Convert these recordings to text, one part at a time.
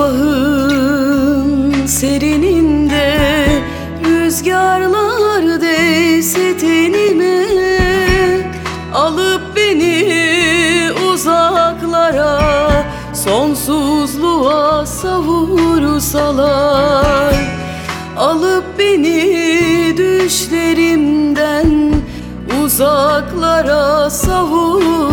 Sabahın serininde Rüzgarlar değse tenime Alıp beni uzaklara Sonsuzluğa savursalar. Alıp beni düşlerimden Uzaklara savursalar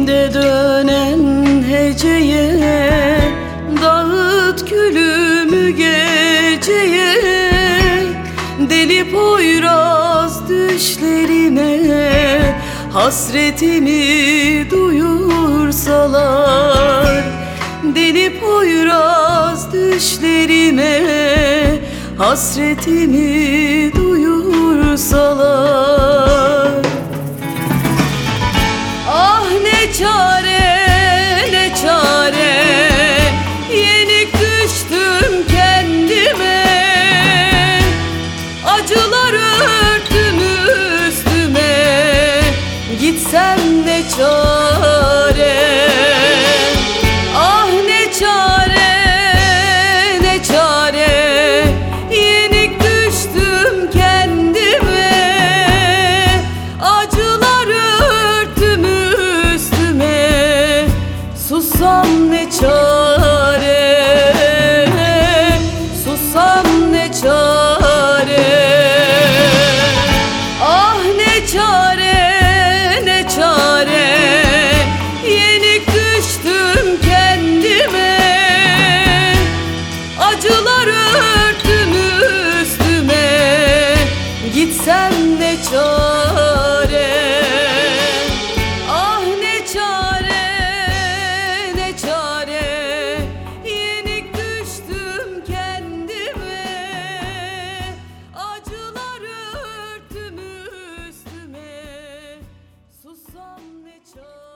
Dilimde dönen heceye Dağıt külümü geceye. Deli poyraz düşlerime Hasretimi duyursalar. Deli poyraz düşlerime Hasretimi duyursalar Gitsem ne çare? Ah ne çare ne çare? Yenik düştüm kendime. Acılar örtüm üstüme. Susam ne çare